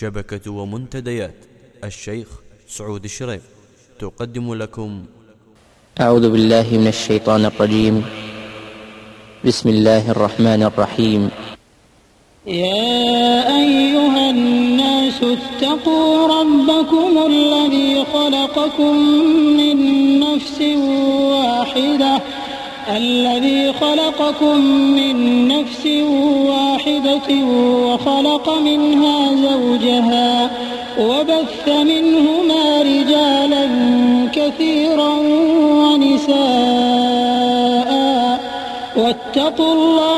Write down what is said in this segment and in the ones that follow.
شبكة ومنتديات. الشيخ سعود الشريف تقدم لكم. أعوذ بالله من الشيطان الرجيم. بسم الله الرحمن الرحيم. يا أيها الناس اتقوا ربكم الذي خلقكم من نفس واحدة الذي خلقكم من نفس واحدة وخلق منها زوجها وبث منهما رجالا كثيرا ونساء. واتقوا الله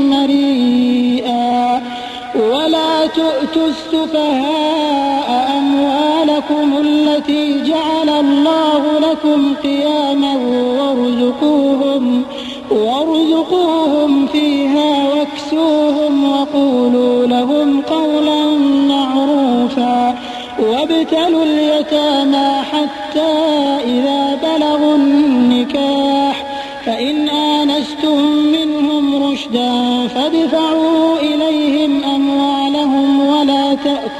السفهاء أموالكم التي جعل الله لكم قياما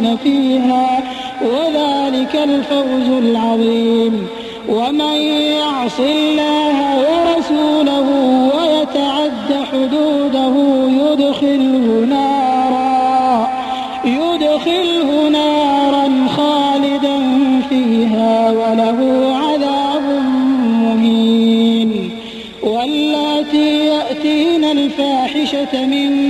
خالدين فيها وذلك الفوز العظيم. ومن يعص الله ورسوله ويتعد حدوده يدخله نارا يدخله نارا خالدا فيها وله عذاب مهين. واللاتي يأتين الفاحشة من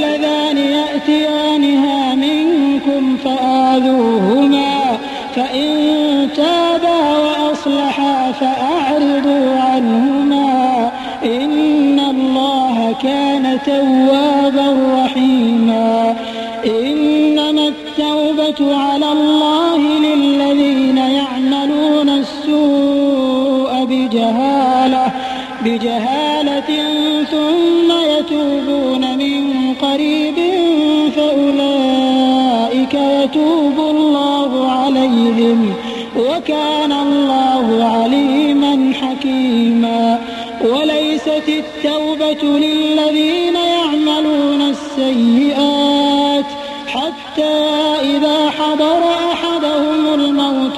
توابا رحيما. إنما التوبة على الله للذين يعملون السوء بجهالة بجهالة ثم يتوبون من قريب فأولئك يتوب الله عليهم وكان الله عليما حكيما. وليست التوبة للذين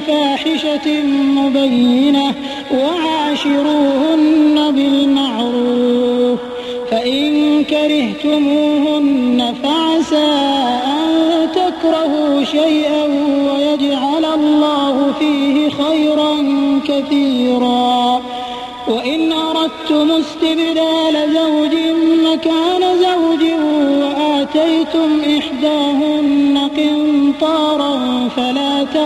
بفاحشة مبينة وعاشروهن بالمعروف فإن كرهتموهن فعسى أن تكرهوا شيئا ويجعل الله فيه خيرا كثيرا. وإن أردتم استبدال زوج مكان زوج وآتيتم إحداهن قنطارا فلا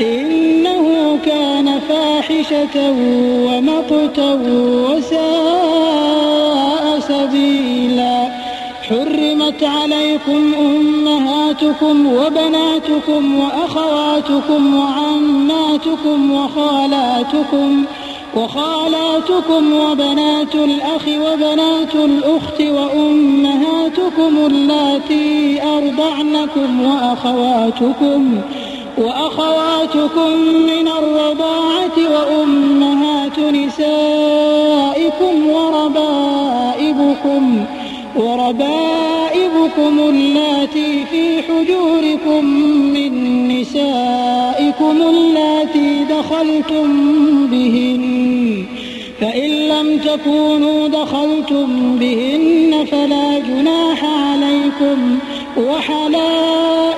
إنه كان فاحشة ومقتا وساء سبيلا. حرمت عليكم أمهاتكم وبناتكم وأخواتكم وعماتكم وخالاتكم وخالاتكم وبنات الأخ وبنات الأخت وأمهاتكم اللاتي أرضعنكم وأخواتكم. وأخواتكم من الرضاعة وأمهات نسائكم وربائبكم وربائبكم اللاتي في حجوركم من نسائكم اللاتي دخلتم بهن. فإن لم تكونوا دخلتم بهن فلا جناح عليكم وحلائل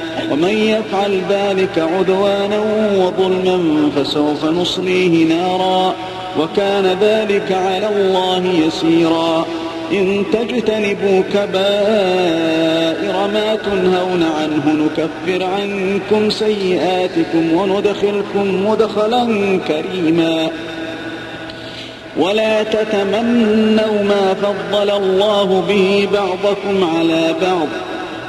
ومن يفعل ذلك عدوانا وظلما فسوف نصليه نارا وكان ذلك على الله يسيرا إن تجتنبوا كبائر ما تنهون عنه نكفر عنكم سيئاتكم وندخلكم مدخلا كريما ولا تتمنوا ما فضل الله به بعضكم على بعض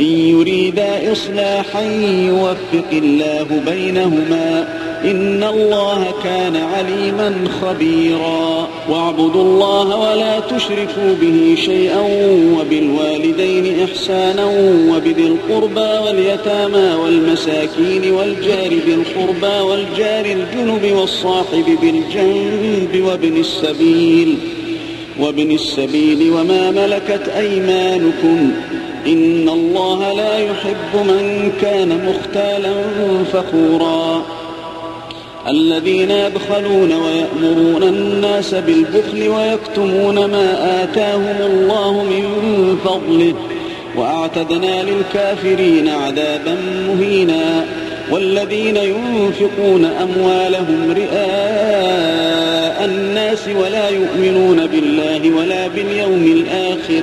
إن يريدا إصلاحا يوفق الله بينهما إن الله كان عليما خبيرا. واعبدوا الله ولا تشركوا به شيئا وبالوالدين إحسانا وبذي القربى واليتامى والمساكين والجار ذي القربى والجار الجنب والصاحب بالجنب وابن السبيل وابن السبيل وما ملكت أيمانكم إن الله لا يحب من كان مختالا فخورا. الذين يبخلون ويأمرون الناس بالبخل ويكتمون ما آتاهم الله من فضله وأعتدنا للكافرين عذابا مهينا. والذين ينفقون أموالهم رئاء الناس ولا يؤمنون بالله ولا باليوم الآخر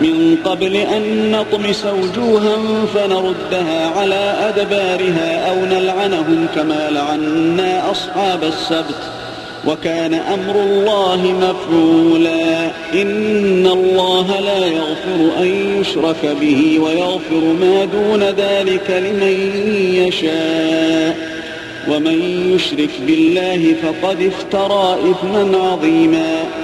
من قبل أن نطمس وجوها فنردها على أدبارها أو نلعنهم كما لعنا أصحاب السبت. وكان أمر الله مفعولا. إن الله لا يغفر أن يشرك به ويغفر ما دون ذلك لمن يشاء. ومن يشرك بالله فقد افترى إثما عظيما.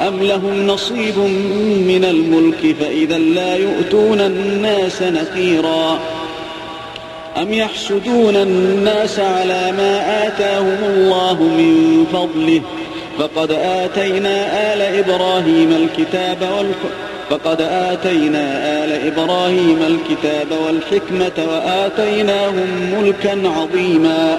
أم لهم نصيب من الملك فإذا لا يؤتون الناس نقيرا أم يحسدون الناس على ما آتاهم الله من فضله فقد آتينا آل إبراهيم الكتاب فقد آتينا آل إبراهيم الكتاب والحكمة وآتيناهم ملكا عظيما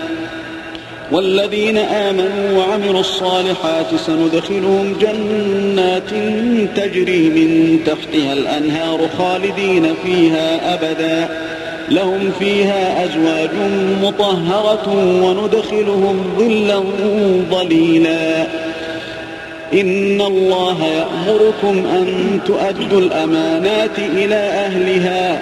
والذين آمنوا وعملوا الصالحات سندخلهم جنات تجري من تحتها الأنهار خالدين فيها أبدا. لهم فيها أزواج مطهرة وندخلهم ظلا ظليلا. إن الله يأمركم أن تؤدوا الأمانات إلى أهلها.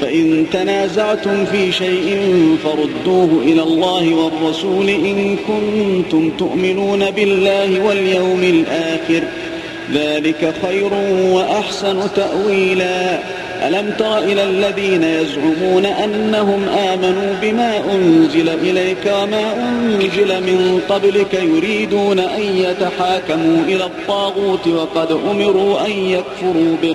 فإن تنازعتم في شيء فردوه إلى الله والرسول إن كنتم تؤمنون بالله واليوم الآخر. ذلك خير وأحسن تأويلا. ألم تر إلى الذين يزعمون أنهم آمنوا بما أنزل إليك وما أنزل من قبلك يريدون أن يتحاكموا إلى الطاغوت وقد أمروا أن يكفروا به.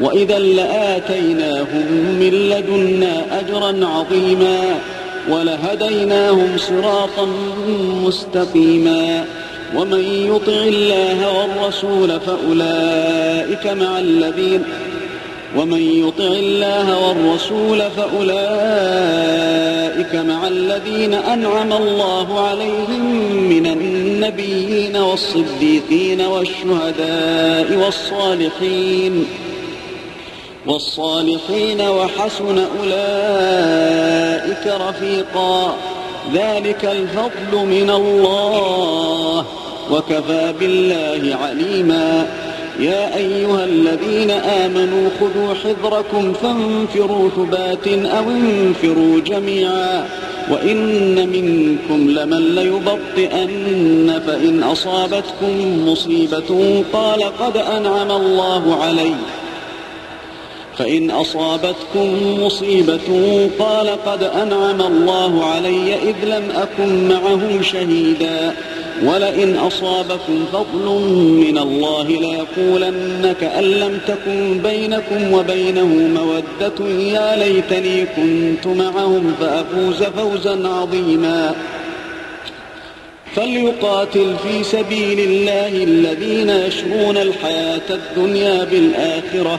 وإذا لآتيناهم من لدنا أجرا عظيما ولهديناهم صراطا مستقيما ومن يطع الله والرسول فأولئك مع الذين ومن يطع الله والرسول فأولئك مع الذين أنعم الله عليهم من النبيين والصديقين والشهداء والصالحين والصالحين وحسن أولئك رفيقا. ذلك الفضل من الله. وكفى بالله عليما. يا أيها الذين آمنوا خذوا حذركم فانفروا ثبات أو انفروا جميعا. وإن منكم لمن ليبطئن فإن أصابتكم مصيبة قال قد أنعم الله عليّ. فإن أصابتكم مصيبة قال قد أنعم الله علي إذ لم أكن معهم شهيدا ولئن أصابكم فضل من الله ليقولن كأن لم تكن بينكم وبينه مودة يا ليتني كنت معهم فأفوز فوزا عظيما فليقاتل في سبيل الله الذين يشرون الحياة الدنيا بالآخرة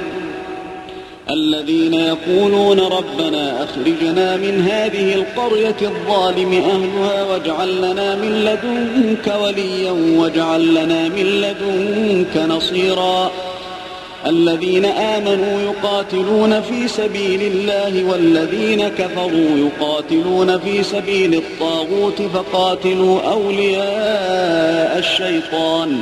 الذين يقولون ربنا أخرجنا من هذه القرية الظالم أهلها واجعل لنا من لدنك وليا واجعل لنا من لدنك نصيرا. الذين آمنوا يقاتلون في سبيل الله والذين كفروا يقاتلون في سبيل الطاغوت فقاتلوا أولياء الشيطان.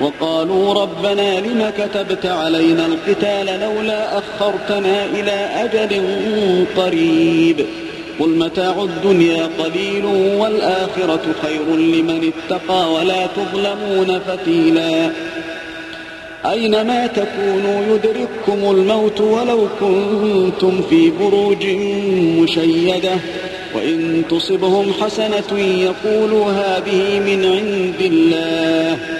وقالوا ربنا لم كتبت علينا القتال لولا أخرتنا إلى أجل قريب قل متاع الدنيا قليل والآخرة خير لمن اتقى ولا تظلمون فتيلا. أينما تكونوا يدرككم الموت ولو كنتم في بروج مشيدة وإن تصبهم حسنة يقولوا هذه من عند الله.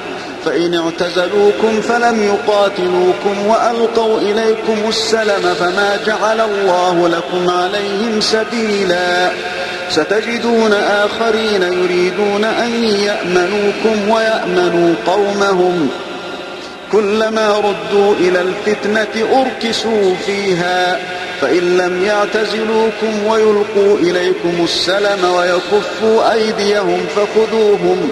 فإن اعتزلوكم فلم يقاتلوكم وألقوا إليكم السلم فما جعل الله لكم عليهم سبيلا. ستجدون آخرين يريدون أن يأمنوكم ويأمنوا قومهم. كلما ردوا إلى الفتنة أركسوا فيها. فإن لم يعتزلوكم ويلقوا إليكم السلم ويكفوا أيديهم فخذوهم.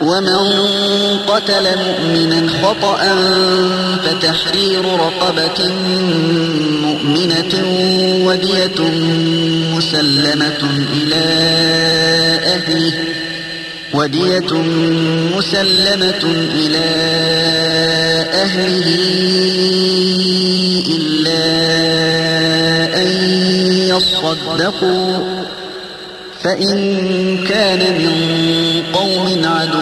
ومن قتل مؤمنا خطأ فتحرير رقبة مؤمنة ودية مسلمة إلى أهله ودية مسلمة إلى أهله إلا أن يصدقوا فإن كان من قوم عدو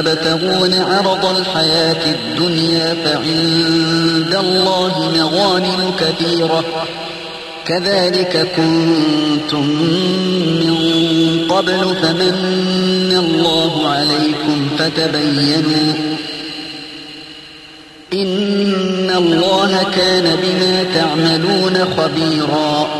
تبتغون عرض الحياة الدنيا فعند الله مغانم كثيرة. كذلك كنتم من قبل فمن الله عليكم فتبينوا. إن الله كان بما تعملون خبيرا.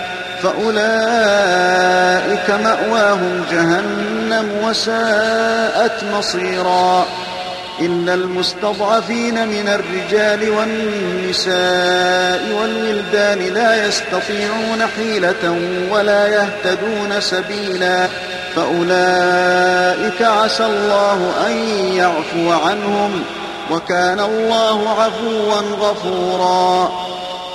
فأولئك مأواهم جهنم وساءت مصيرا. إلا المستضعفين من الرجال والنساء والولدان لا يستطيعون حيلة ولا يهتدون سبيلا. فأولئك عسى الله أن يعفو عنهم وكان الله عفوا غفورا.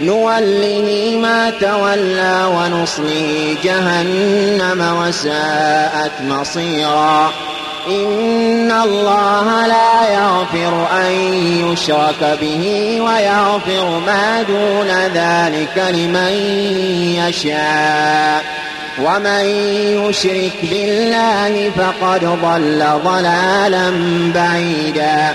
نوله ما تولى ونصله جهنم وساءت مصيرا. إن الله لا يغفر أن يشرك به ويغفر ما دون ذلك لمن يشاء. ومن يشرك بالله فقد ضل ضلالا بعيدا.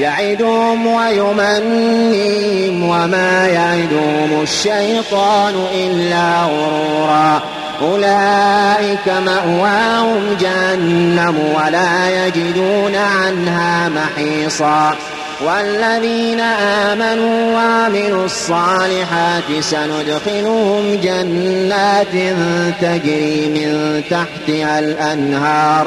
يعدهم ويمنيهم وما يعدهم الشيطان إلا غرورا. أولئك مأواهم جهنم ولا يجدون عنها محيصا. والذين آمنوا وعملوا الصالحات سندخلهم جنات تجري من تحتها الأنهار.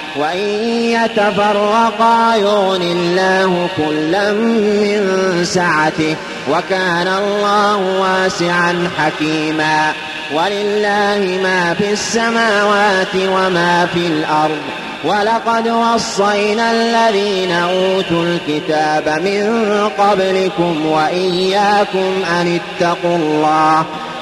وإن يتفرقا يغن الله كلا من سعته وكان الله واسعا حكيما ولله ما في السماوات وما في الأرض ولقد وصينا الذين أوتوا الكتاب من قبلكم وإياكم أن اتقوا الله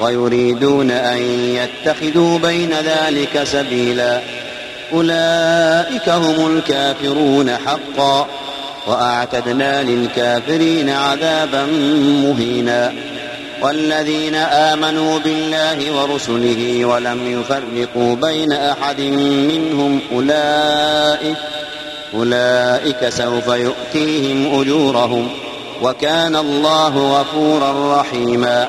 ويريدون أن يتخذوا بين ذلك سبيلا. أولئك هم الكافرون حقا. وأعتدنا للكافرين عذابا مهينا. والذين آمنوا بالله ورسله ولم يفرقوا بين أحد منهم أولئك. أولئك سوف يؤتيهم أجورهم. وكان الله غفورا رحيما.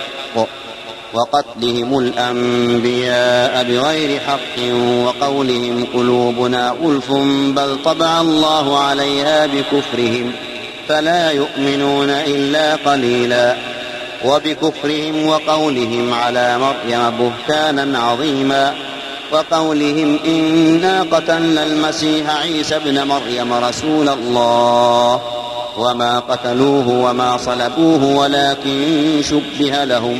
وقتلهم الأنبياء بغير حق وقولهم قلوبنا غلف بل طبع الله عليها بكفرهم فلا يؤمنون إلا قليلا وبكفرهم وقولهم على مريم بهتانا عظيما وقولهم إنا قتلنا المسيح عيسى ابن مريم رسول الله وما قتلوه وما صلبوه ولكن شبه لهم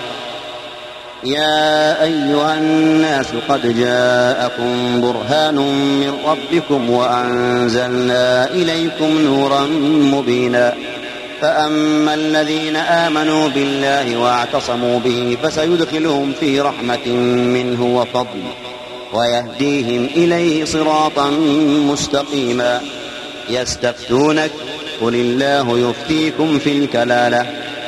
يا أيها الناس قد جاءكم برهان من ربكم وأنزلنا إليكم نورا مبينا. فأما الذين آمنوا بالله واعتصموا به فسيدخلهم في رحمة منه وفضل ويهديهم إليه صراطا مستقيما. يستفتونك قل الله يفتيكم في الكلالة.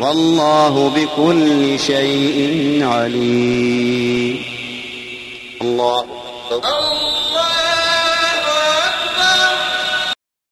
والله بكل شيء عليم. الله أكبر.